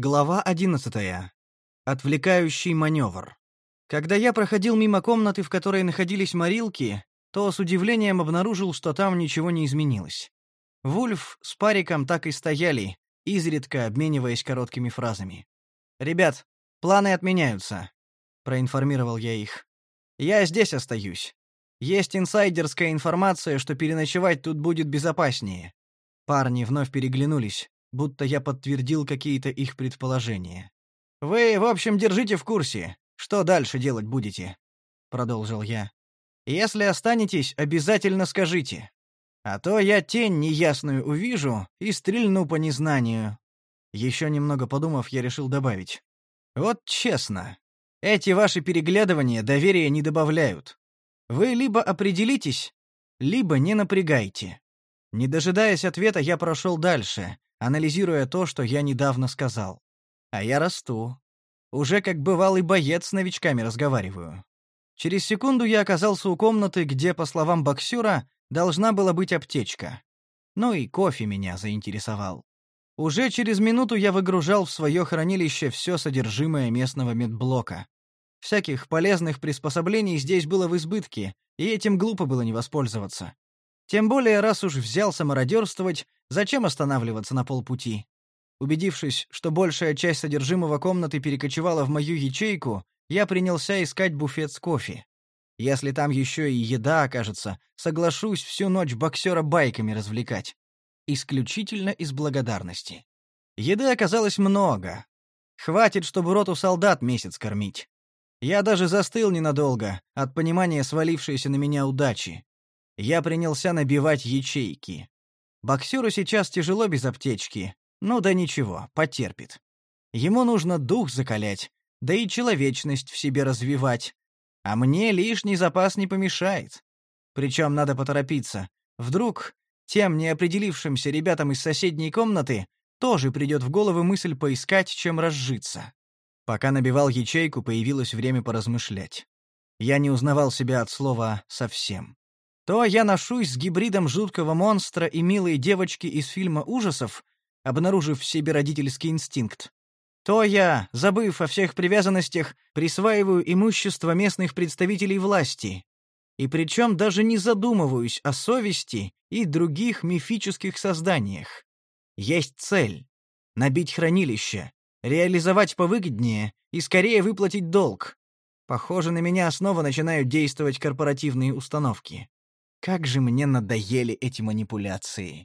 Глава одиннадцатая. Отвлекающий маневр. Когда я проходил мимо комнаты, в которой находились морилки, то с удивлением обнаружил, что там ничего не изменилось. Вульф с Париком так и стояли, изредка обмениваясь короткими фразами. «Ребят, планы отменяются», — проинформировал я их. «Я здесь остаюсь. Есть инсайдерская информация, что переночевать тут будет безопаснее». Парни вновь переглянулись, будто я подтвердил какие-то их предположения. «Вы, в общем, держите в курсе. Что дальше делать будете?» — продолжил я. «Если останетесь, обязательно скажите. А то я тень неясную увижу и стрельну по незнанию». Еще немного подумав, я решил добавить. «Вот честно, эти ваши переглядывания доверия не добавляют. Вы либо определитесь, либо не напрягайте». Не дожидаясь ответа, я прошел дальше, анализируя то, что я недавно сказал. А я расту. Уже как бывалый боец с новичками разговариваю. Через секунду я оказался у комнаты, где, по словам боксера, должна была быть аптечка. Ну и кофе меня заинтересовал. Уже через минуту я выгружал в свое хранилище все содержимое местного медблока. Всяких полезных приспособлений здесь было в избытке, и этим глупо было не воспользоваться. Тем более, раз уж взялся мародерствовать, зачем останавливаться на полпути? Убедившись, что большая часть содержимого комнаты перекочевала в мою ячейку, я принялся искать буфет с кофе. Если там еще и еда окажется, соглашусь всю ночь боксера байками развлекать. Исключительно из благодарности. Еды оказалось много. Хватит, чтобы роту солдат месяц кормить. Я даже застыл ненадолго от понимания свалившейся на меня удачи. Я принялся набивать ячейки. Боксеру сейчас тяжело без аптечки. Ну да ничего, потерпит. Ему нужно дух закалять, да и человечность в себе развивать. А мне лишний запас не помешает. Причем надо поторопиться. Вдруг тем неопределившимся ребятам из соседней комнаты тоже придет в голову мысль поискать, чем разжиться. Пока набивал ячейку, появилось время поразмышлять. Я не узнавал себя от слова «совсем». То я ношусь с гибридом жуткого монстра и милой девочки из фильма ужасов, обнаружив в себе родительский инстинкт. То я, забыв о всех привязанностях, присваиваю имущество местных представителей власти. И причем даже не задумываюсь о совести и других мифических созданиях. Есть цель — набить хранилище, реализовать повыгоднее и скорее выплатить долг. Похоже, на меня снова начинают действовать корпоративные установки. Как же мне надоели эти манипуляции.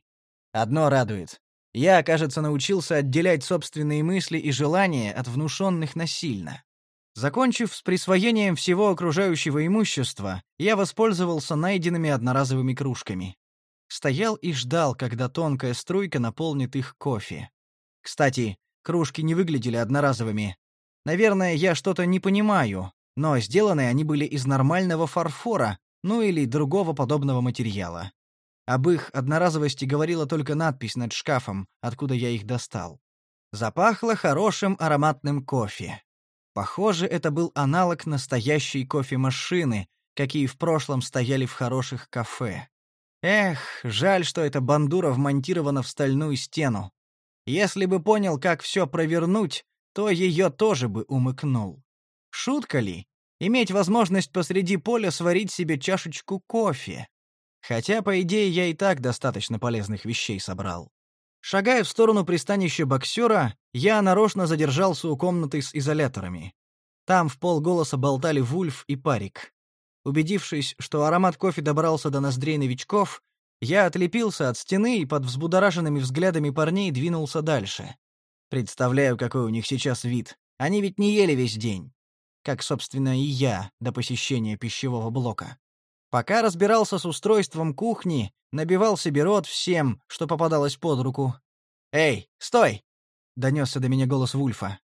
Одно радует. Я, кажется, научился отделять собственные мысли и желания от внушенных насильно. Закончив с присвоением всего окружающего имущества, я воспользовался найденными одноразовыми кружками. Стоял и ждал, когда тонкая струйка наполнит их кофе. Кстати, кружки не выглядели одноразовыми. Наверное, я что-то не понимаю, но сделаны они были из нормального фарфора, ну или другого подобного материала. Об их одноразовости говорила только надпись над шкафом, откуда я их достал. Запахло хорошим ароматным кофе. Похоже, это был аналог настоящей кофемашины, какие в прошлом стояли в хороших кафе. Эх, жаль, что эта бандура вмонтирована в стальную стену. Если бы понял, как все провернуть, то ее тоже бы умыкнул. Шутка ли? Иметь возможность посреди поля сварить себе чашечку кофе. Хотя, по идее, я и так достаточно полезных вещей собрал. Шагая в сторону пристанища боксера, я нарочно задержался у комнаты с изоляторами. Там в полголоса болтали Вульф и Парик. Убедившись, что аромат кофе добрался до ноздрей новичков, я отлепился от стены и под взбудораженными взглядами парней двинулся дальше. Представляю, какой у них сейчас вид. Они ведь не ели весь день как, собственно, и я до посещения пищевого блока. Пока разбирался с устройством кухни, набивал себе рот всем, что попадалось под руку. «Эй, стой!» — донесся до меня голос Вульфа.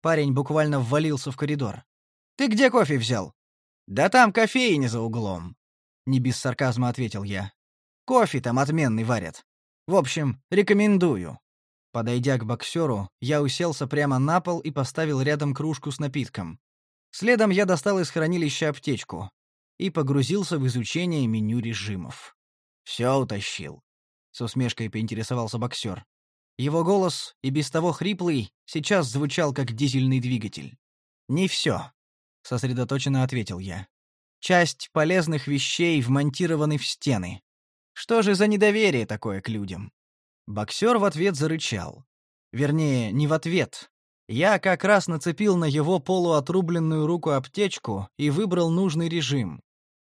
Парень буквально ввалился в коридор. «Ты где кофе взял?» «Да там кофейня за углом», — не без сарказма ответил я. «Кофе там отменный варят. В общем, рекомендую». Подойдя к боксеру, я уселся прямо на пол и поставил рядом кружку с напитком. Следом я достал из хранилища аптечку и погрузился в изучение меню режимов. «Все утащил», — с усмешкой поинтересовался боксер. Его голос, и без того хриплый, сейчас звучал как дизельный двигатель. «Не все», — сосредоточенно ответил я. «Часть полезных вещей вмонтированы в стены. Что же за недоверие такое к людям?» Боксер в ответ зарычал. Вернее, не в ответ. Я как раз нацепил на его полуотрубленную руку аптечку и выбрал нужный режим.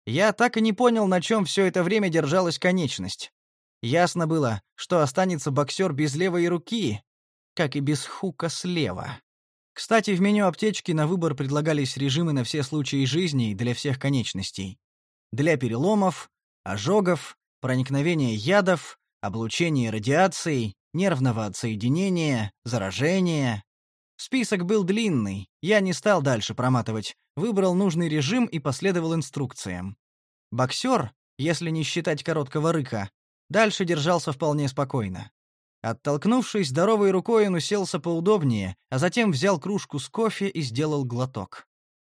Я так и не понял, на чем все это время держалась конечность. Ясно было, что останется боксер без левой руки, как и без хука слева. Кстати, в меню аптечки на выбор предлагались режимы на все случаи жизни для всех конечностей. Для переломов, ожогов, проникновения ядов, облучения радиацией, нервного отсоединения, заражения. Список был длинный, я не стал дальше проматывать, выбрал нужный режим и последовал инструкциям. Боксер, если не считать короткого рыка, дальше держался вполне спокойно. Оттолкнувшись здоровой рукой, он уселся поудобнее, а затем взял кружку с кофе и сделал глоток.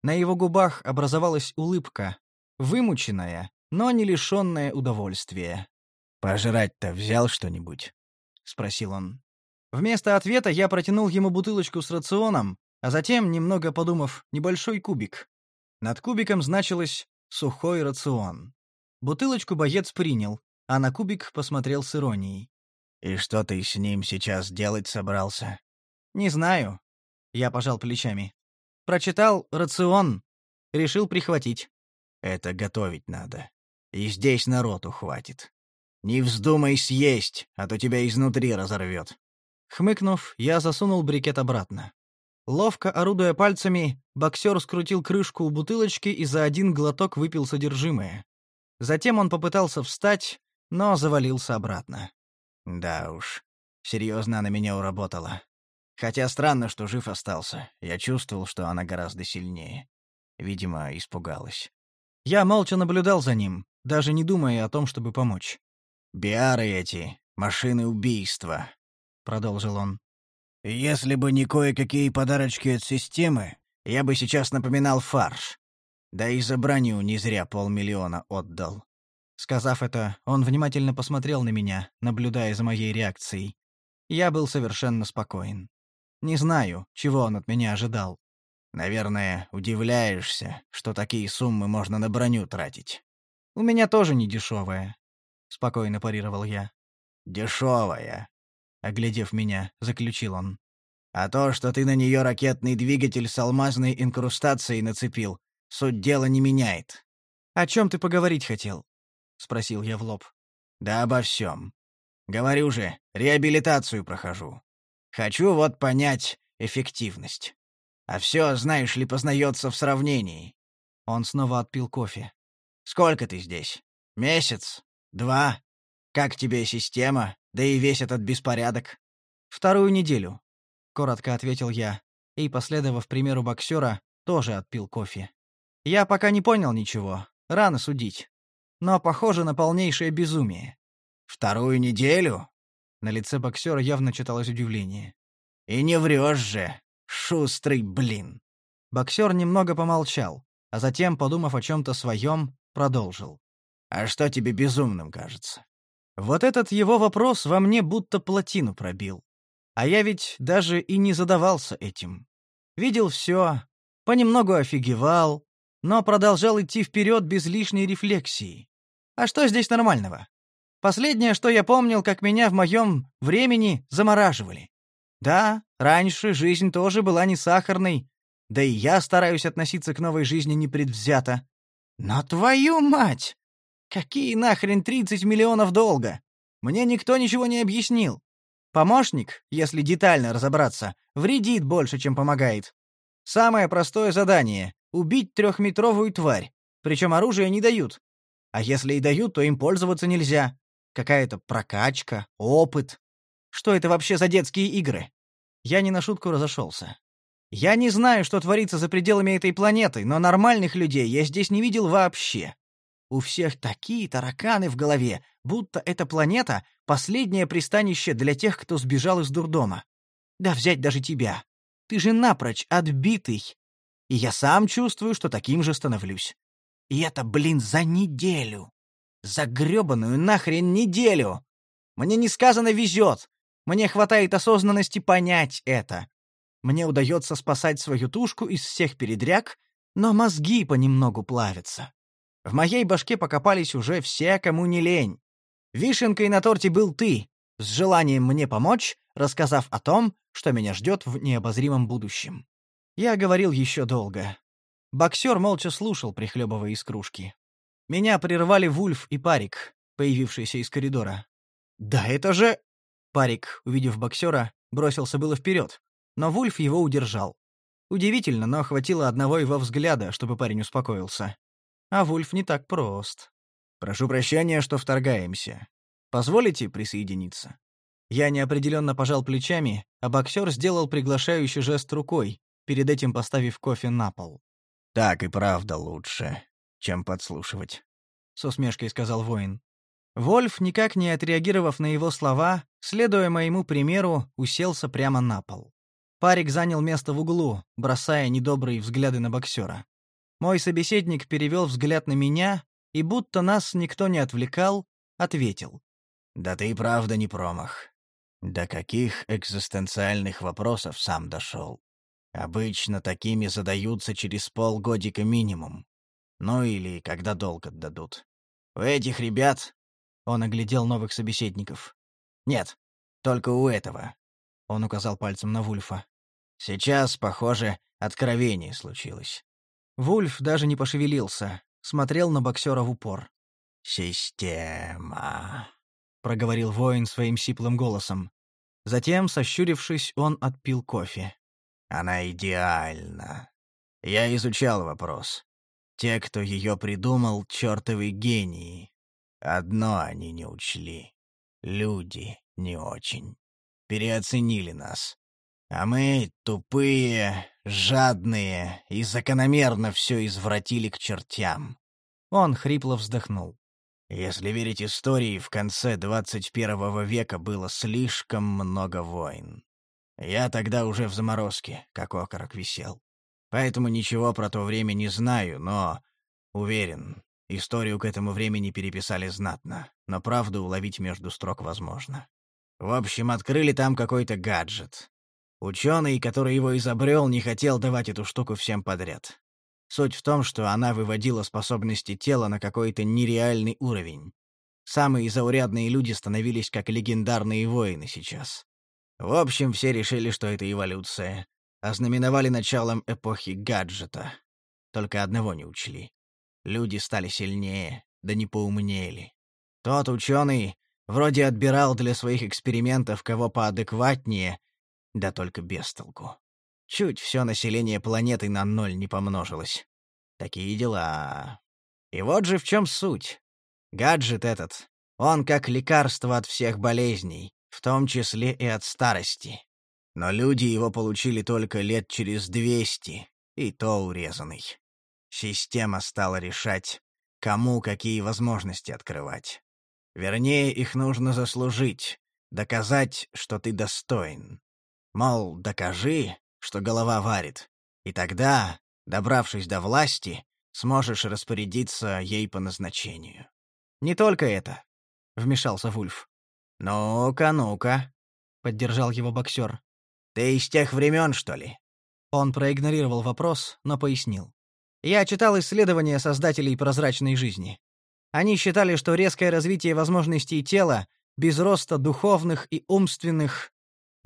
На его губах образовалась улыбка, вымученная, но не лишенная удовольствия. «Пожрать-то взял что-нибудь?» — спросил он. Вместо ответа я протянул ему бутылочку с рационом, а затем, немного подумав, небольшой кубик. Над кубиком значилось «сухой рацион». Бутылочку боец принял, а на кубик посмотрел с иронией. «И что ты с ним сейчас делать собрался?» «Не знаю». Я пожал плечами. «Прочитал рацион. Решил прихватить». «Это готовить надо. И здесь народу хватит. Не вздумай съесть, а то тебя изнутри разорвет». Хмыкнув, я засунул брикет обратно. Ловко орудуя пальцами, боксер скрутил крышку у бутылочки и за один глоток выпил содержимое. Затем он попытался встать, но завалился обратно. Да уж, серьезно она меня уработала. Хотя странно, что жив остался. Я чувствовал, что она гораздо сильнее. Видимо, испугалась. Я молча наблюдал за ним, даже не думая о том, чтобы помочь. «Биары эти, машины убийства», — продолжил он. Если бы не кое-какие подарочки от системы, я бы сейчас напоминал фарш. Да и за броню не зря полмиллиона отдал. Сказав это, он внимательно посмотрел на меня, наблюдая за моей реакцией. Я был совершенно спокоен. Не знаю, чего он от меня ожидал. Наверное, удивляешься, что такие суммы можно на броню тратить. У меня тоже не дешевая, спокойно парировал я. Дешевая, оглядев меня, заключил он. А то, что ты на нее ракетный двигатель с алмазной инкрустацией нацепил, суть дела не меняет. О чем ты поговорить хотел? спросил я в лоб. Да обо всем. Говорю же, реабилитацию прохожу. Хочу вот понять эффективность. А все, знаешь ли, познается в сравнении. Он снова отпил кофе. Сколько ты здесь? Месяц? Два? Как тебе система? Да и весь этот беспорядок. Вторую неделю, коротко ответил я, и, последовав примеру боксера, тоже отпил кофе. Я пока не понял ничего, рано судить. Но похоже на полнейшее безумие. Вторую неделю? На лице боксера явно читалось удивление. И не врешь же, шустрый блин. Боксер немного помолчал, а затем, подумав о чем-то своем, продолжил. А что тебе безумным кажется? Вот этот его вопрос во мне будто плотину пробил. А я ведь даже и не задавался этим. Видел все, понемногу офигевал, но продолжал идти вперед без лишней рефлексии. А что здесь нормального? Последнее, что я помнил, как меня в моем времени замораживали. Да, раньше жизнь тоже была не сахарной, да и я стараюсь относиться к новой жизни непредвзято. Но твою мать! Какие нахрен 30 миллионов долга? Мне никто ничего не объяснил. Помощник, если детально разобраться, вредит больше, чем помогает. Самое простое задание — убить трехметровую тварь, причем оружие не дают. А если и дают, то им пользоваться нельзя. Какая-то прокачка, опыт. Что это вообще за детские игры? Я не на шутку разошелся. Я не знаю, что творится за пределами этой планеты, но нормальных людей я здесь не видел вообще. У всех такие тараканы в голове, будто эта планета — последнее пристанище для тех, кто сбежал из дурдома. Да взять даже тебя. Ты же напрочь отбитый. И я сам чувствую, что таким же становлюсь. И это, блин, за неделю. За грёбаную нахрен неделю. Мне несказанно везет. Мне хватает осознанности понять это. Мне удается спасать свою тушку из всех передряг, но мозги понемногу плавятся. В моей башке покопались уже все, кому не лень. Вишенкой на торте был ты, с желанием мне помочь, рассказав о том, что меня ждет в необозримом будущем. Я говорил еще долго. Боксер молча слушал, прихлебывая из кружки. Меня прервали Вульф и Парик, появившиеся из коридора. «Да это же...» Парик, увидев боксера, бросился было вперед, но Вульф его удержал. Удивительно, но хватило одного его взгляда, чтобы парень успокоился. А Вульф не так прост. «Прошу прощения, что вторгаемся. Позволите присоединиться?» Я неопределенно пожал плечами, а боксер сделал приглашающий жест рукой, перед этим поставив кофе на пол. «Так и правда лучше, чем подслушивать», — с усмешкой сказал воин. Вольф, никак не отреагировав на его слова, следуя моему примеру, уселся прямо на пол. Парик занял место в углу, бросая недобрые взгляды на боксера. Мой собеседник перевел взгляд на меня и, будто нас никто не отвлекал, ответил. «Да ты и правда не промах. До каких экзистенциальных вопросов сам дошел? Обычно такими задаются через полгодика минимум. Ну или когда долг отдадут. У этих ребят...» Он оглядел новых собеседников. «Нет, только у этого». Он указал пальцем на Вульфа. «Сейчас, похоже, откровение случилось». Вульф даже не пошевелился, смотрел на боксера в упор. «Система», — проговорил воин своим сиплым голосом. Затем, сощурившись, он отпил кофе. «Она идеальна. Я изучал вопрос. Те, кто ее придумал, чертовы гении. Одно они не учли. Люди не очень. Переоценили нас. А мы, тупые, жадные, и закономерно все извратили к чертям. Он хрипло вздохнул. Если верить истории, в конце 21 века было слишком много войн. Я тогда уже в заморозке, как окорок висел. Поэтому ничего про то время не знаю, но, уверен, историю к этому времени переписали знатно, но правду уловить между строк возможно. В общем, открыли там какой-то гаджет. Ученый, который его изобрел, не хотел давать эту штуку всем подряд. Суть в том, что она выводила способности тела на какой-то нереальный уровень. Самые заурядные люди становились как легендарные воины сейчас. В общем, все решили, что это эволюция. Ознаменовали началом эпохи гаджета. Только одного не учли. Люди стали сильнее, да не поумнели. Тот ученый вроде отбирал для своих экспериментов кого поадекватнее, да только без толку. Чуть все население планеты на ноль не помножилось. Такие дела. И вот же в чем суть. Гаджет этот, он как лекарство от всех болезней, в том числе и от старости. Но люди его получили только лет через двести, и то урезанный. Система стала решать, кому какие возможности открывать. Вернее, их нужно заслужить, доказать, что ты достоин. Мол, докажи, что голова варит, и тогда, добравшись до власти, сможешь распорядиться ей по назначению. «Не только это», — вмешался Вульф. «Ну-ка, ну-ка», — поддержал его боксер. «Ты из тех времен, что ли?» Он проигнорировал вопрос, но пояснил. «Я читал исследования создателей прозрачной жизни. Они считали, что резкое развитие возможностей тела без роста духовных и умственных...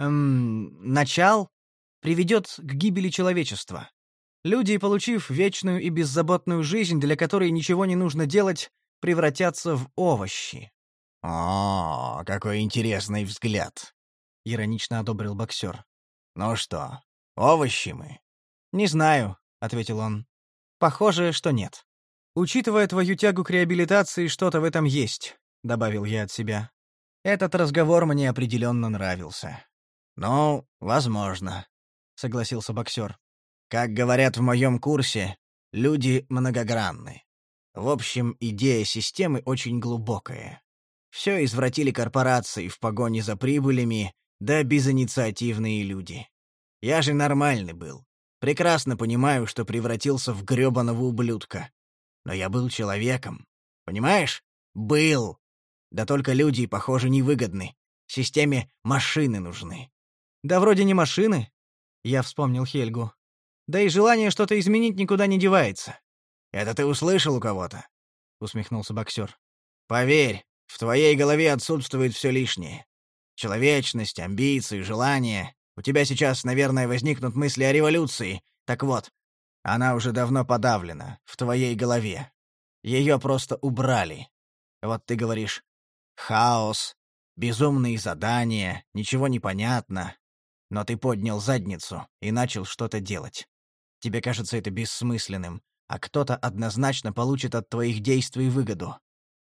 Эм, начал приведет к гибели человечества. Люди, получив вечную и беззаботную жизнь, для которой ничего не нужно делать, превратятся в овощи. «О, какой интересный взгляд!» — иронично одобрил боксер. «Ну что, овощи мы?» «Не знаю», — ответил он. «Похоже, что нет. Учитывая твою тягу к реабилитации, что-то в этом есть», — добавил я от себя. Этот разговор мне определенно нравился. «Ну, возможно», согласился боксер. Как говорят в моем курсе, люди многогранны. В общем, идея системы очень глубокая. Все извратили корпорации в погоне за прибылями, да безинициативные люди. Я же нормальный был. Прекрасно понимаю, что превратился в грёбаного ублюдка. Но я был человеком. Понимаешь? Был. Да только люди, похоже, невыгодны. Системе машины нужны. Да вроде не машины. Я вспомнил Хельгу. Да и желание что-то изменить никуда не девается. Это ты услышал у кого-то? Усмехнулся боксер. Поверь, в твоей голове отсутствует все лишнее. Человечность, амбиции, желания. У тебя сейчас, наверное, возникнут мысли о революции. Так вот, она уже давно подавлена, в твоей голове. Ее просто убрали. Вот ты говоришь «хаос», «безумные задания», «ничего не понятно». Но ты поднял задницу и начал что-то делать. Тебе кажется это бессмысленным, а кто-то однозначно получит от твоих действий выгоду.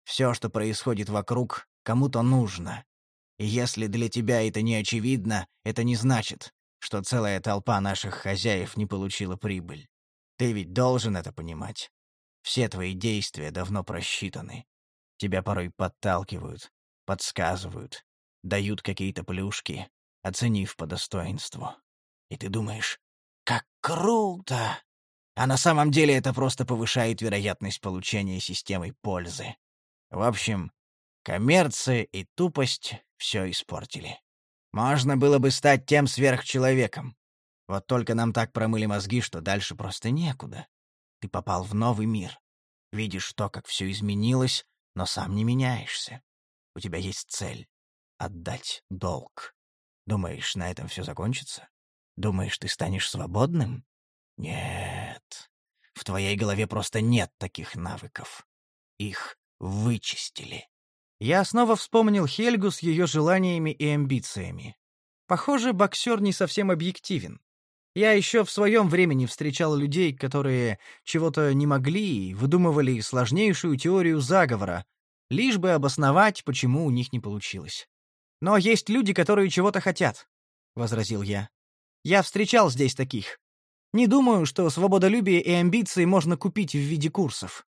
Все, что происходит вокруг, кому-то нужно. И если для тебя это не очевидно, это не значит, что целая толпа наших хозяев не получила прибыль. Ты ведь должен это понимать. Все твои действия давно просчитаны. Тебя порой подталкивают, подсказывают, дают какие-то плюшки, оценив по достоинству. И ты думаешь, как круто! А на самом деле это просто повышает вероятность получения системой пользы. В общем, коммерция и тупость все испортили. Можно было бы стать тем сверхчеловеком. Вот только нам так промыли мозги, что дальше просто некуда. Ты попал в новый мир. Видишь то, как все изменилось, но сам не меняешься. У тебя есть цель — отдать долг. Думаешь, на этом все закончится? Думаешь, ты станешь свободным? Нет. В твоей голове просто нет таких навыков. Их вычистили. Я снова вспомнил Хельгу с ее желаниями и амбициями. Похоже, боксер не совсем объективен. Я еще в своем времени встречал людей, которые чего-то не могли и выдумывали сложнейшую теорию заговора, лишь бы обосновать, почему у них не получилось. «Но есть люди, которые чего-то хотят», — возразил я. «Я встречал здесь таких. Не думаю, что свободолюбие и амбиции можно купить в виде курсов».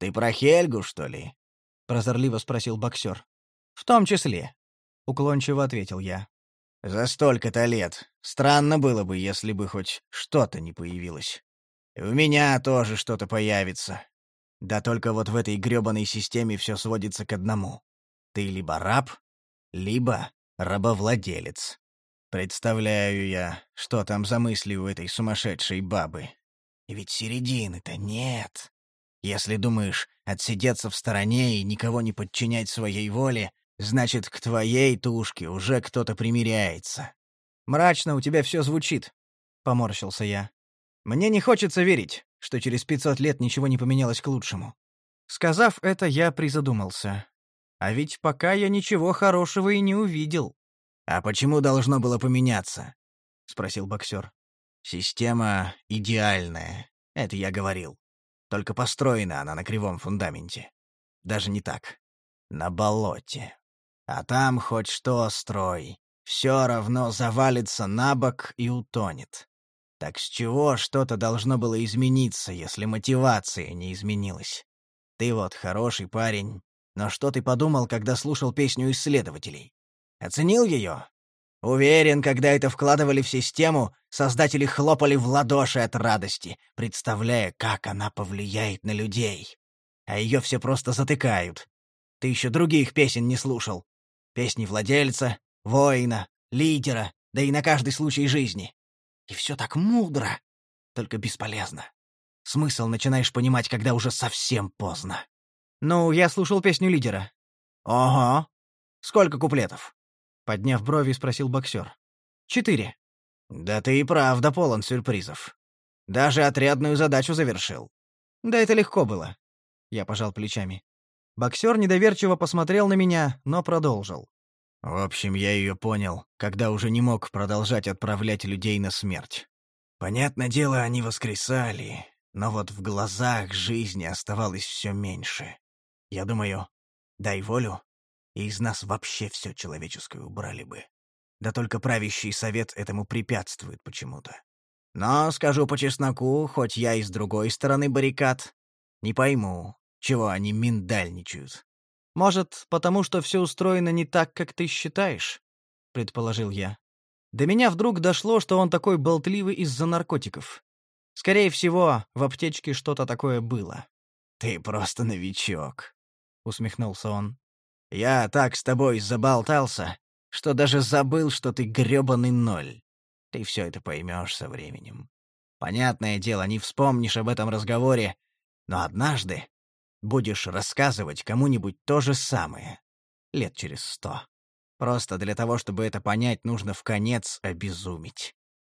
«Ты про Хельгу, что ли?» — прозорливо спросил боксер. «В том числе», — уклончиво ответил я. «За столько-то лет. Странно было бы, если бы хоть что-то не появилось. У меня тоже что-то появится. Да только вот в этой грёбаной системе все сводится к одному. Ты либо раб, либо рабовладелец. Представляю я, что там за мысли у этой сумасшедшей бабы. Ведь середины-то нет. Если думаешь отсидеться в стороне и никого не подчинять своей воле, значит, к твоей тушке уже кто-то примиряется. «Мрачно у тебя все звучит», — поморщился я. «Мне не хочется верить, что через пятьсот лет ничего не поменялось к лучшему». Сказав это, я призадумался. А ведь пока я ничего хорошего и не увидел. «А почему должно было поменяться?» — спросил боксер. «Система идеальная, это я говорил. Только построена она на кривом фундаменте. Даже не так. На болоте. А там хоть что строй. Все равно завалится на бок и утонет. Так с чего что-то должно было измениться, если мотивация не изменилась? Ты вот хороший парень, но что ты подумал, когда слушал песню исследователей? Оценил ее? Уверен, когда это вкладывали в систему, создатели хлопали в ладоши от радости, представляя, как она повлияет на людей. А ее все просто затыкают. Ты еще других песен не слушал. Песни владельца, воина, лидера, да и на каждый случай жизни. И все так мудро, только бесполезно. Смысл начинаешь понимать, когда уже совсем поздно. Ну, я слушал песню лидера. Ого. Сколько куплетов? Подняв брови, спросил боксер. «Четыре». «Да ты и правда полон сюрпризов. Даже отрядную задачу завершил». «Да это легко было». Я пожал плечами. Боксер недоверчиво посмотрел на меня, но продолжил. «В общем, я ее понял, когда уже не мог продолжать отправлять людей на смерть. Понятное дело, они воскресали, но вот в глазах жизни оставалось все меньше. Я думаю, дай волю, и из нас вообще все человеческое убрали бы. Да только правящий совет этому препятствует почему-то. Но, скажу по чесноку, хоть я и с другой стороны баррикад, не пойму, чего они миндальничают. «Может, потому что все устроено не так, как ты считаешь?» — предположил я. До меня вдруг дошло, что он такой болтливый из-за наркотиков. Скорее всего, в аптечке что-то такое было. «Ты просто новичок», — усмехнулся он. Я так с тобой заболтался, что даже забыл, что ты грёбаный ноль. Ты все это поймешь со временем. Понятное дело, не вспомнишь об этом разговоре, но однажды будешь рассказывать кому-нибудь то же самое. Лет через сто. Просто для того, чтобы это понять, нужно в конец обезумить.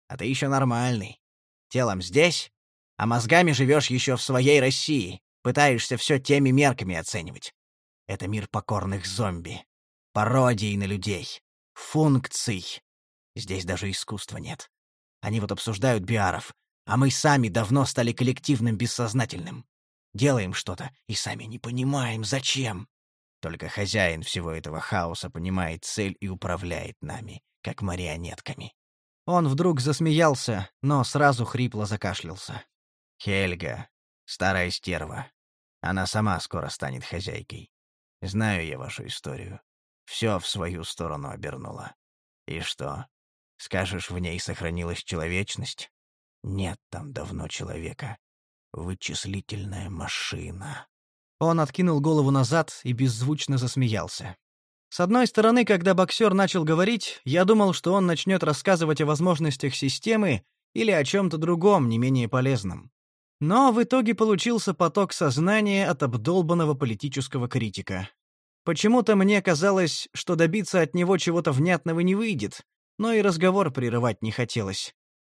А ты еще нормальный. Телом здесь, а мозгами живешь еще в своей России, пытаешься все теми мерками оценивать. Это мир покорных зомби, пародий на людей, функций. Здесь даже искусства нет. Они вот обсуждают биаров, а мы сами давно стали коллективным бессознательным. Делаем что-то и сами не понимаем, зачем. Только хозяин всего этого хаоса понимает цель и управляет нами, как марионетками. Он вдруг засмеялся, но сразу хрипло закашлялся. «Хельга, старая стерва. Она сама скоро станет хозяйкой. Знаю я вашу историю. Все в свою сторону обернула. И что? Скажешь, в ней сохранилась человечность? Нет там давно человека. Вычислительная машина. Он откинул голову назад и беззвучно засмеялся. С одной стороны, когда боксер начал говорить, я думал, что он начнет рассказывать о возможностях системы или о чем-то другом, не менее полезном. Но в итоге получился поток сознания от обдолбанного политического критика. Почему-то мне казалось, что добиться от него чего-то внятного не выйдет, но и разговор прерывать не хотелось.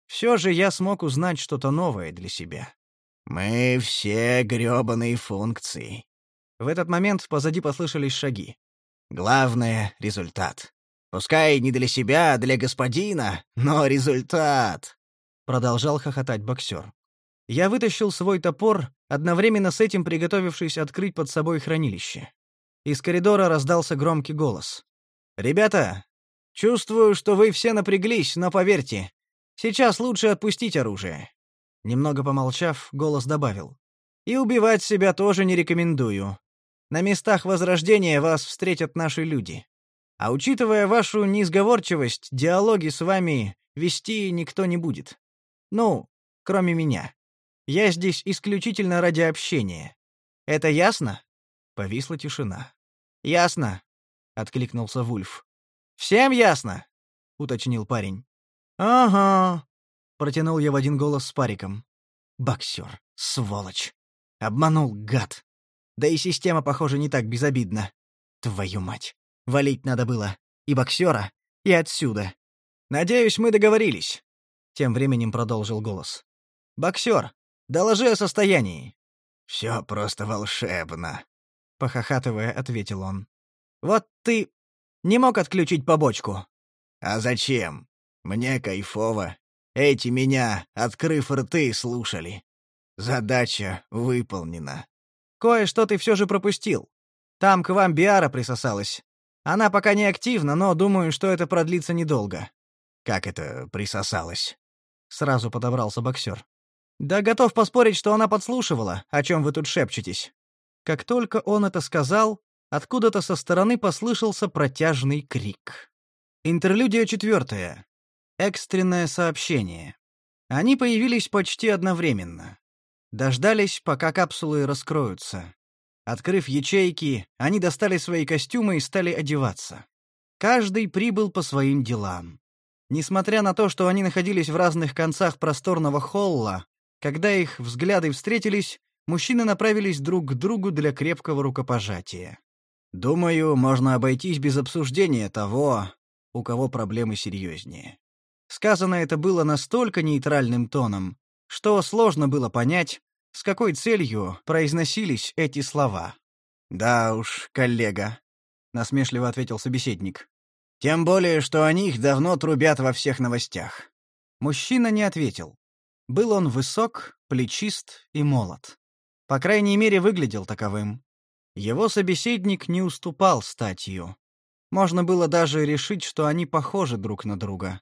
Все же я смог узнать что-то новое для себя. «Мы все грёбаные функции». В этот момент позади послышались шаги. Главное — результат. Пускай не для себя, а для господина, но результат!» Продолжал хохотать боксер. Я вытащил свой топор, одновременно с этим приготовившись открыть под собой хранилище. Из коридора раздался громкий голос. «Ребята, чувствую, что вы все напряглись, но поверьте, сейчас лучше отпустить оружие». Немного помолчав, голос добавил. «И убивать себя тоже не рекомендую. На местах возрождения вас встретят наши люди. А учитывая вашу неизговорчивость, диалоги с вами вести никто не будет. Ну, кроме меня. Я здесь исключительно ради общения. Это ясно?» Повисла тишина. «Ясно», — откликнулся Вульф. «Всем ясно?» — уточнил парень. «Ага», — протянул я в один голос с париком. «Боксер, сволочь! Обманул, гад!» Да и система, похоже, не так безобидна. Твою мать. Валить надо было. И боксера, и отсюда. Надеюсь, мы договорились. Тем временем продолжил голос. Боксер, доложи о состоянии. Все просто волшебно. Похохатывая, ответил он. Вот ты не мог отключить побочку. А зачем? Мне кайфово. Эти меня, открыв рты, слушали. Задача выполнена. Кое-что ты все же пропустил. Там к вам Биара присосалась. Она пока не активна, но думаю, что это продлится недолго». «Как это присосалась?» Сразу подобрался боксер. «Да готов поспорить, что она подслушивала, о чем вы тут шепчетесь». Как только он это сказал, откуда-то со стороны послышался протяжный крик. Интерлюдия четвертая. Экстренное сообщение. Они появились почти одновременно. Дождались, пока капсулы раскроются. Открыв ячейки, они достали свои костюмы и стали одеваться. Каждый прибыл по своим делам. Несмотря на то, что они находились в разных концах просторного холла, когда их взгляды встретились, мужчины направились друг к другу для крепкого рукопожатия. Думаю, можно обойтись без обсуждения того, у кого проблемы серьезнее. Сказано это было настолько нейтральным тоном, что сложно было понять, с какой целью произносились эти слова. «Да уж, коллега», — насмешливо ответил собеседник. «Тем более, что о них давно трубят во всех новостях». Мужчина не ответил. Был он высок, плечист и молод. По крайней мере, выглядел таковым. Его собеседник не уступал статью. Можно было даже решить, что они похожи друг на друга.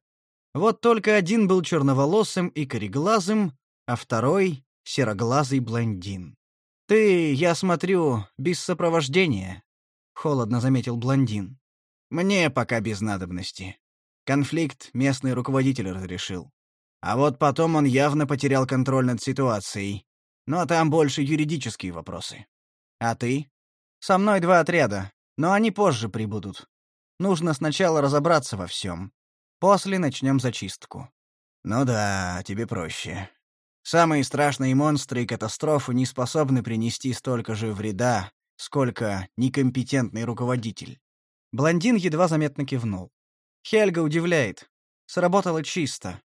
Вот только один был черноволосым и кореглазым, а второй — сероглазый блондин. «Ты, я смотрю, без сопровождения», — холодно заметил блондин. «Мне пока без надобности. Конфликт местный руководитель разрешил. А вот потом он явно потерял контроль над ситуацией. Но там больше юридические вопросы. А ты? Со мной два отряда, но они позже прибудут. Нужно сначала разобраться во всем. После начнем зачистку. Ну да, тебе проще. Самые страшные монстры и катастрофы не способны принести столько же вреда, сколько некомпетентный руководитель. Блондин едва заметно кивнул. Хельга удивляет. Сработало чисто.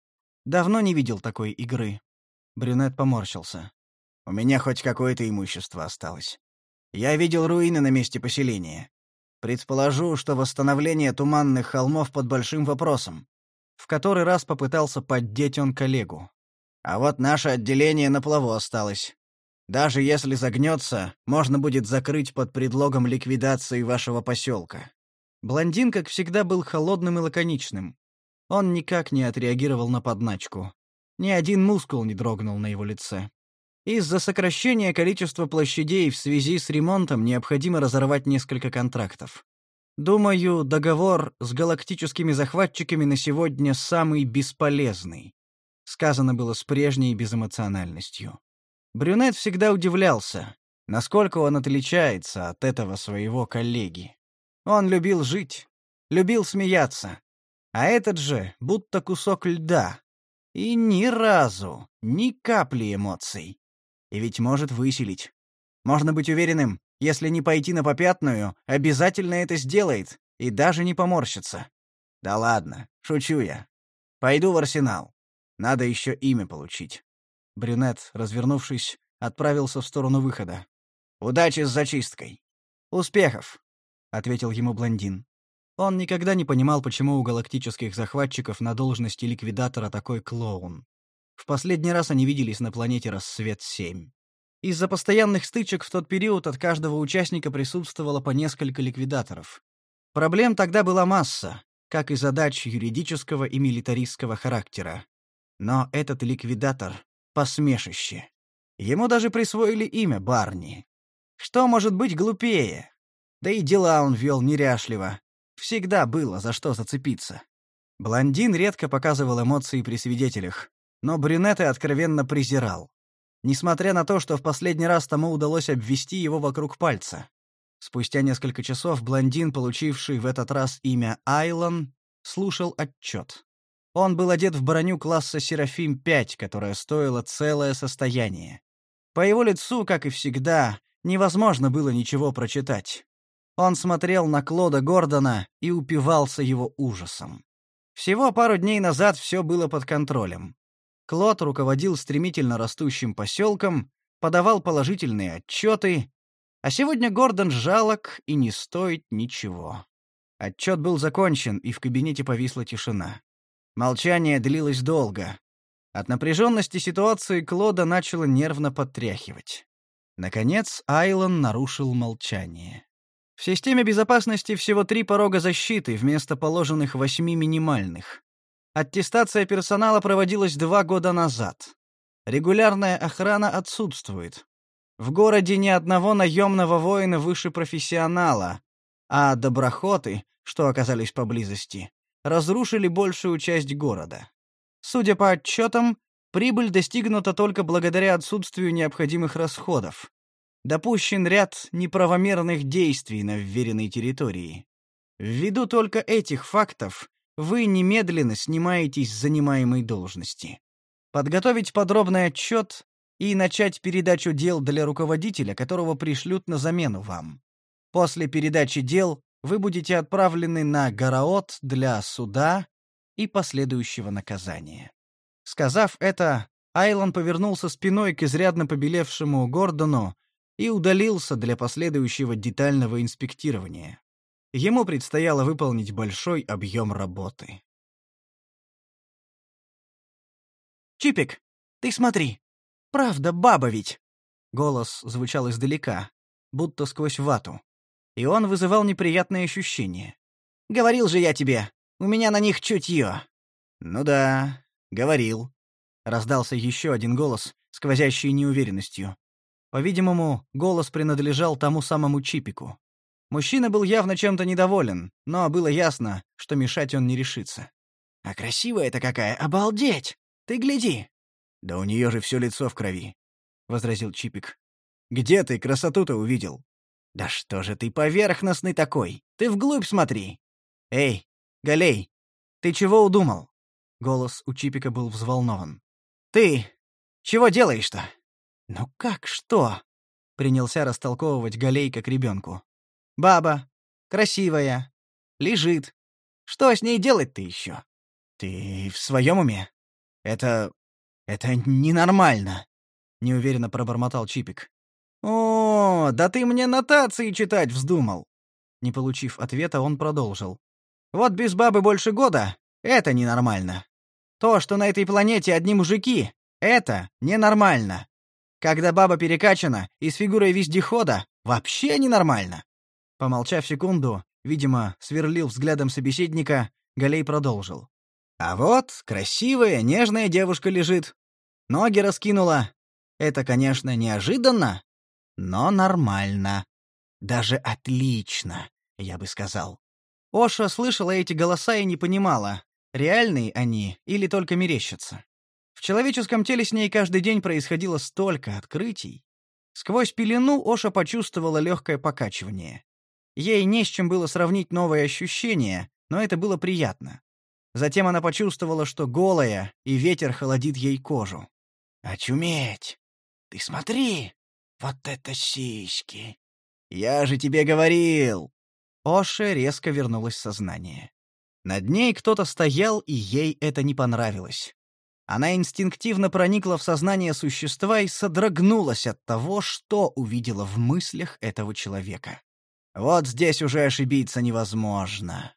Давно не видел такой игры. Брюнет поморщился. У меня хоть какое-то имущество осталось. Я видел руины на месте поселения. Предположу, что восстановление туманных холмов под большим вопросом. В который раз попытался поддеть он коллегу. А вот наше отделение на плаву осталось. Даже если загнется, можно будет закрыть под предлогом ликвидации вашего поселка. Блондин, как всегда, был холодным и лаконичным. Он никак не отреагировал на подначку. Ни один мускул не дрогнул на его лице. Из-за сокращения количества площадей в связи с ремонтом необходимо разорвать несколько контрактов. Думаю, договор с галактическими захватчиками на сегодня самый бесполезный. Сказано было с прежней безэмоциональностью. Брюнет всегда удивлялся, насколько он отличается от этого своего коллеги. Он любил жить, любил смеяться. А этот же будто кусок льда. И ни разу, ни капли эмоций. И ведь может выселить. Можно быть уверенным, если не пойти на попятную, обязательно это сделает и даже не поморщится. Да ладно, шучу я. Пойду в арсенал. Надо еще имя получить. Брюнет, развернувшись, отправился в сторону выхода. Удачи с зачисткой. Успехов, ответил ему блондин. Он никогда не понимал, почему у галактических захватчиков на должности ликвидатора такой клоун. В последний раз они виделись на планете Рассвет-7. Из-за постоянных стычек в тот период от каждого участника присутствовало по несколько ликвидаторов. Проблем тогда была масса, как и задач юридического и милитаристского характера. Но этот ликвидатор — посмешище. Ему даже присвоили имя Барни. Что может быть глупее? Да и дела он вел неряшливо. Всегда было за что зацепиться. Блондин редко показывал эмоции при свидетелях, но брюнета откровенно презирал. Несмотря на то, что в последний раз тому удалось обвести его вокруг пальца. Спустя несколько часов блондин, получивший в этот раз имя Айлон, слушал отчет. Он был одет в броню класса Серафим-5, которая стоила целое состояние. По его лицу, как и всегда, невозможно было ничего прочитать. Он смотрел на Клода Гордона и упивался его ужасом. Всего пару дней назад все было под контролем. Клод руководил стремительно растущим поселком, подавал положительные отчеты, а сегодня Гордон жалок и не стоит ничего. Отчет был закончен, и в кабинете повисла тишина. Молчание длилось долго. От напряженности ситуации Клода начало нервно подтряхивать. Наконец Айлон нарушил молчание. В системе безопасности всего три порога защиты вместо положенных восьми минимальных. Аттестация персонала проводилась два года назад. Регулярная охрана отсутствует. В городе ни одного наемного воина выше профессионала, а доброхоты, что оказались поблизости, разрушили большую часть города. Судя по отчетам, прибыль достигнута только благодаря отсутствию необходимых расходов. Допущен ряд неправомерных действий на вверенной территории. Ввиду только этих фактов вы немедленно снимаетесь с занимаемой должности. Подготовить подробный отчет и начать передачу дел для руководителя, которого пришлют на замену вам. После передачи дел вы будете отправлены на Гараот для суда и последующего наказания. Сказав это, Айлон повернулся спиной к изрядно побелевшему Гордону и удалился для последующего детального инспектирования. Ему предстояло выполнить большой объем работы. «Чипик, ты смотри! Правда, баба ведь!» Голос звучал издалека, будто сквозь вату. И он вызывал неприятные ощущения. «Говорил же я тебе, у меня на них чутье!» «Ну да, говорил», — раздался еще один голос, сквозящий неуверенностью. По-видимому, голос принадлежал тому самому Чипику. Мужчина был явно чем-то недоволен, но было ясно, что мешать он не решится. «А красивая-то какая! Обалдеть! Ты гляди!» «Да у нее же все лицо в крови», — возразил Чипик. «Где ты красоту-то увидел?» «Да что же ты поверхностный такой? Ты вглубь смотри!» «Эй, Галей, ты чего удумал?» Голос у Чипика был взволнован. «Ты чего делаешь-то?» «Ну как что?» — принялся растолковывать Галей как ребенку. «Баба, красивая, лежит. Что с ней делать-то еще?» «Ты в своем уме? Это... это ненормально!» — неуверенно пробормотал Чипик. «О, да ты мне нотации читать вздумал!» Не получив ответа, он продолжил. «Вот без бабы больше года — это ненормально. То, что на этой планете одни мужики — это ненормально. Когда баба перекачана и с фигурой вездехода — вообще ненормально». Помолчав секунду, видимо, сверлил взглядом собеседника, Галей продолжил. «А вот красивая, нежная девушка лежит. Ноги раскинула. Это, конечно, неожиданно, но нормально. Даже отлично, я бы сказал. Оша слышала эти голоса и не понимала, реальные они или только мерещатся. В человеческом теле с ней каждый день происходило столько открытий. Сквозь пелену Оша почувствовала легкое покачивание. Ей не с чем было сравнить новые ощущения, но это было приятно. Затем она почувствовала, что голая, и ветер холодит ей кожу. «Очуметь! Ты смотри! Вот это сиськи! Я же тебе говорил!» Оше резко вернулось сознание. Над ней кто-то стоял, и ей это не понравилось. Она инстинктивно проникла в сознание существа и содрогнулась от того, что увидела в мыслях этого человека. Вот здесь уже ошибиться невозможно.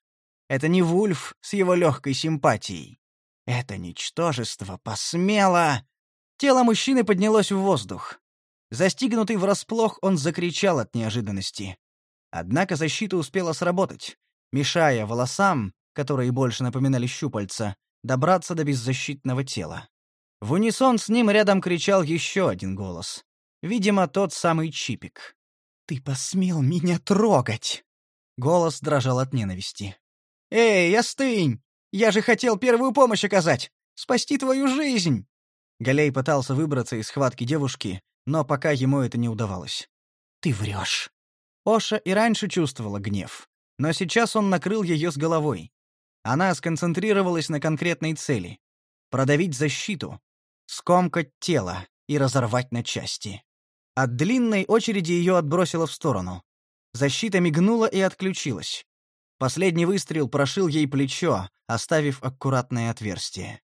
Это не Вульф с его легкой симпатией. Это ничтожество посмело... Тело мужчины поднялось в воздух. Застигнутый врасплох, он закричал от неожиданности. Однако защита успела сработать, мешая волосам, которые больше напоминали щупальца, добраться до беззащитного тела. В унисон с ним рядом кричал еще один голос. Видимо, тот самый Чипик. «Ты посмел меня трогать!» Голос дрожал от ненависти. «Эй, остынь! Я же хотел первую помощь оказать! Спасти твою жизнь!» Галей пытался выбраться из схватки девушки, но пока ему это не удавалось. «Ты врешь!» Оша и раньше чувствовала гнев, но сейчас он накрыл ее с головой. Она сконцентрировалась на конкретной цели — продавить защиту, скомкать тело и разорвать на части. От длинной очереди ее отбросило в сторону. Защита мигнула и отключилась. Последний выстрел прошил ей плечо, оставив аккуратное отверстие.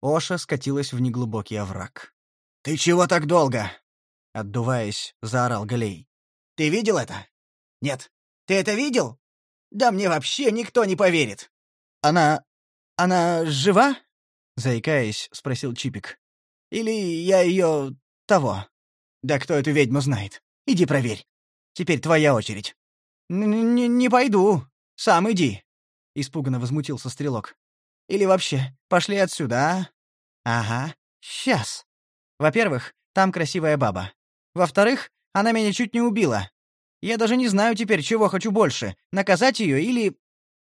Оша скатилась в неглубокий овраг. «Ты чего так долго?» — отдуваясь, заорал Галей. «Ты видел это? Нет. Ты это видел? Да мне вообще никто не поверит!» «Она... она жива?» — заикаясь, спросил Чипик. «Или я ее... того?» «Да кто эту ведьму знает? Иди проверь. Теперь твоя очередь». Н «Не пойду. Сам иди», — испуганно возмутился Стрелок. «Или вообще, пошли отсюда, а?» «Ага, сейчас. Во-первых, там красивая баба. Во-вторых, она меня чуть не убила. Я даже не знаю теперь, чего хочу больше — наказать ее или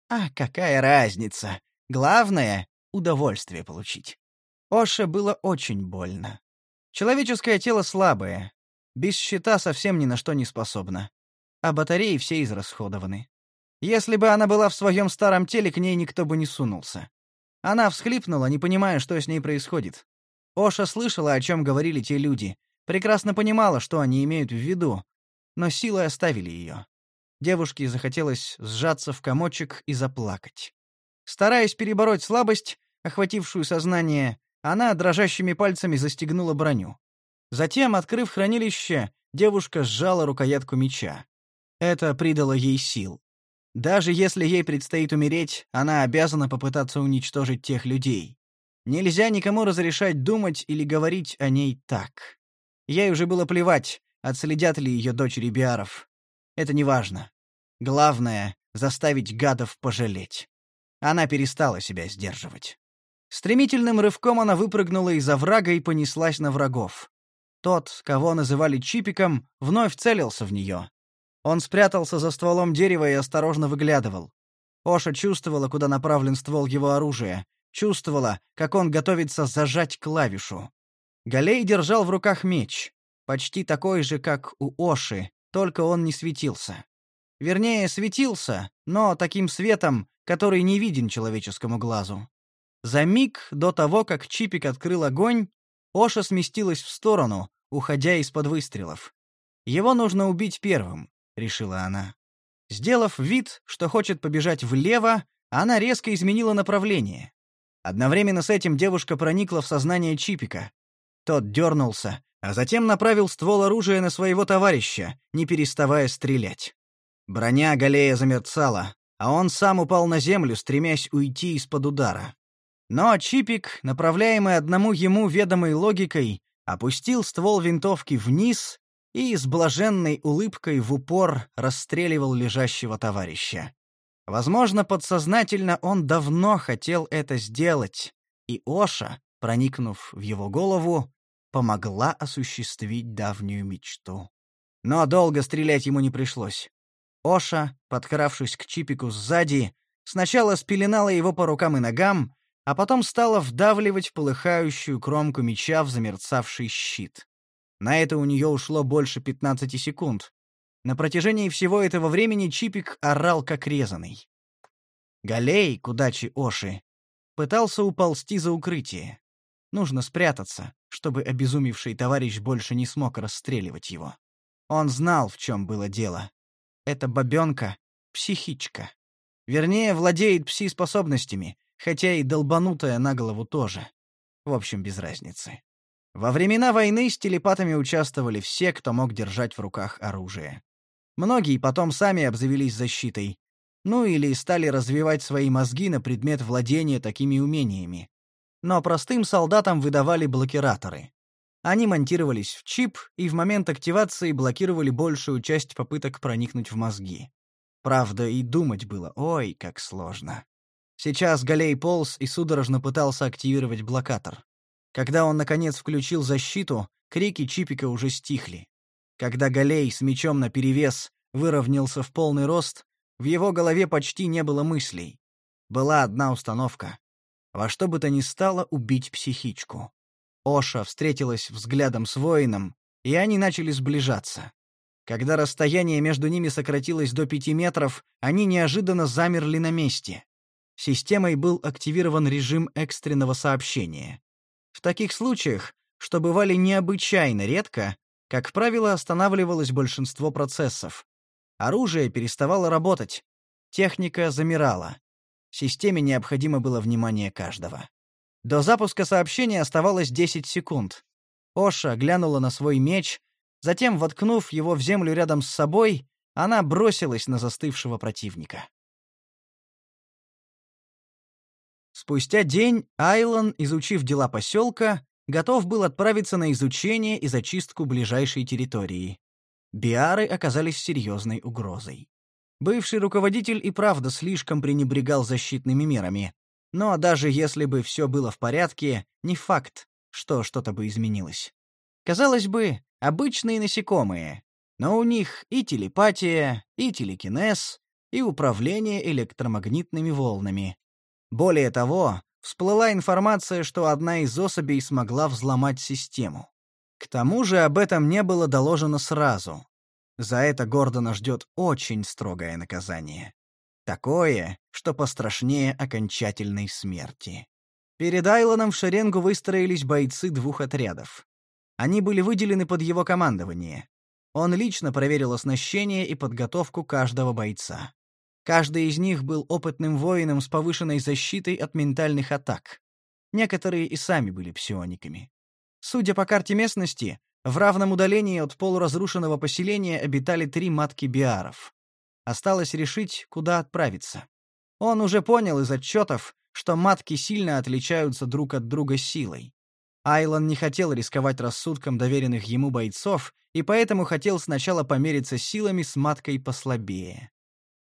а какая разница? Главное — удовольствие получить. Оше было очень больно. Человеческое тело слабое. Без щита совсем ни на что не способно. А батареи все израсходованы. Если бы она была в своем старом теле, к ней никто бы не сунулся. Она всхлипнула, не понимая, что с ней происходит. Оша слышала, о чем говорили те люди, прекрасно понимала, что они имеют в виду, но силой оставили ее. Девушке захотелось сжаться в комочек и заплакать. Стараясь перебороть слабость, охватившую сознание, она дрожащими пальцами застегнула броню. Затем, открыв хранилище, девушка сжала рукоятку меча. Это придало ей сил. Даже если ей предстоит умереть, она обязана попытаться уничтожить тех людей. Нельзя никому разрешать думать или говорить о ней так. Ей уже было плевать, отследят ли ее дочери Биаров. Это не важно. Главное — заставить гадов пожалеть. Она перестала себя сдерживать. Стремительным рывком она выпрыгнула из оврага и понеслась на врагов. Тот, кого называли Чипиком, вновь целился в нее. Он спрятался за стволом дерева и осторожно выглядывал. Оша чувствовала, куда направлен ствол его оружия, чувствовала, как он готовится зажать клавишу. Галей держал в руках меч, почти такой же, как у Оши, только он не светился. Вернее, светился, но таким светом, который не виден человеческому глазу. За миг до того, как Чипик открыл огонь, Оша сместилась в сторону, уходя из-под выстрелов. «Его нужно убить первым», — решила она. Сделав вид, что хочет побежать влево, она резко изменила направление. Одновременно с этим девушка проникла в сознание Чипика. Тот дернулся, а затем направил ствол оружия на своего товарища, не переставая стрелять. Броня Галея замерцала, а он сам упал на землю, стремясь уйти из-под удара. Но Чипик, направляемый одному ему ведомой логикой, опустил ствол винтовки вниз и с блаженной улыбкой в упор расстреливал лежащего товарища. Возможно, подсознательно он давно хотел это сделать, и Оша, проникнув в его голову, помогла осуществить давнюю мечту. Но долго стрелять ему не пришлось. Оша, подкравшись к Чипику сзади, сначала спеленала его по рукам и ногам, а потом стала вдавливать полыхающую кромку меча в замерцавший щит. На это у нее ушло больше 15 секунд. На протяжении всего этого времени Чипик орал как резаный. Галей, к удаче Оши, пытался уползти за укрытие. Нужно спрятаться, чтобы обезумевший товарищ больше не смог расстреливать его. Он знал, в чем было дело. Эта бабенка — психичка. Вернее, владеет пси-способностями, хотя и долбанутая на голову тоже. В общем, без разницы. Во времена войны с телепатами участвовали все, кто мог держать в руках оружие. Многие потом сами обзавелись защитой, ну или стали развивать свои мозги на предмет владения такими умениями. Но простым солдатам выдавали блокираторы. Они монтировались в чип и в момент активации блокировали большую часть попыток проникнуть в мозги. Правда, и думать было, ой, как сложно. Сейчас Галей полз и судорожно пытался активировать блокатор. Когда он, наконец, включил защиту, крики Чипика уже стихли. Когда Галей с мечом наперевес выровнялся в полный рост, в его голове почти не было мыслей. Была одна установка. Во что бы то ни стало убить психичку. Оша встретилась взглядом с воином, и они начали сближаться. Когда расстояние между ними сократилось до пяти метров, они неожиданно замерли на месте. Системой был активирован режим экстренного сообщения. В таких случаях, что бывали необычайно редко, как правило, останавливалось большинство процессов. Оружие переставало работать. Техника замирала. Системе необходимо было внимание каждого. До запуска сообщения оставалось 10 секунд. Оша глянула на свой меч, затем, воткнув его в землю рядом с собой, она бросилась на застывшего противника. Спустя день Айлон, изучив дела поселка, готов был отправиться на изучение и зачистку ближайшей территории. Биары оказались серьезной угрозой. Бывший руководитель и правда слишком пренебрегал защитными мерами. Но даже если бы все было в порядке, не факт, что что-то бы изменилось. Казалось бы, обычные насекомые, но у них и телепатия, и телекинез, и управление электромагнитными волнами. Более того, всплыла информация, что одна из особей смогла взломать систему. К тому же об этом не было доложено сразу. За это Гордона ждет очень строгое наказание. Такое, что пострашнее окончательной смерти. Перед Айлоном в шеренгу выстроились бойцы двух отрядов. Они были выделены под его командование. Он лично проверил оснащение и подготовку каждого бойца. Каждый из них был опытным воином с повышенной защитой от ментальных атак. Некоторые и сами были псиониками. Судя по карте местности, в равном удалении от полуразрушенного поселения обитали три матки биаров. Осталось решить, куда отправиться. Он уже понял из отчетов, что матки сильно отличаются друг от друга силой. Айлон не хотел рисковать рассудком доверенных ему бойцов и поэтому хотел сначала помериться силами с маткой послабее.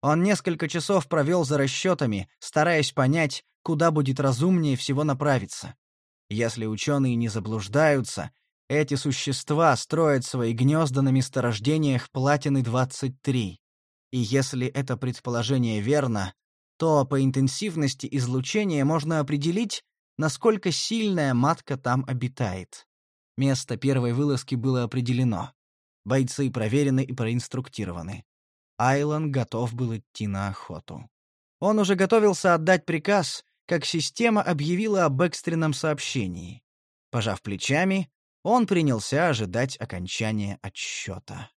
Он несколько часов провел за расчетами, стараясь понять, куда будет разумнее всего направиться. Если ученые не заблуждаются, эти существа строят свои гнезда на месторождениях Платины-23. И если это предположение верно, то по интенсивности излучения можно определить, насколько сильная матка там обитает. Место первой вылазки было определено. Бойцы проверены и проинструктированы. Айлон готов был идти на охоту. Он уже готовился отдать приказ, как система объявила об экстренном сообщении. Пожав плечами, он принялся ожидать окончания отсчета.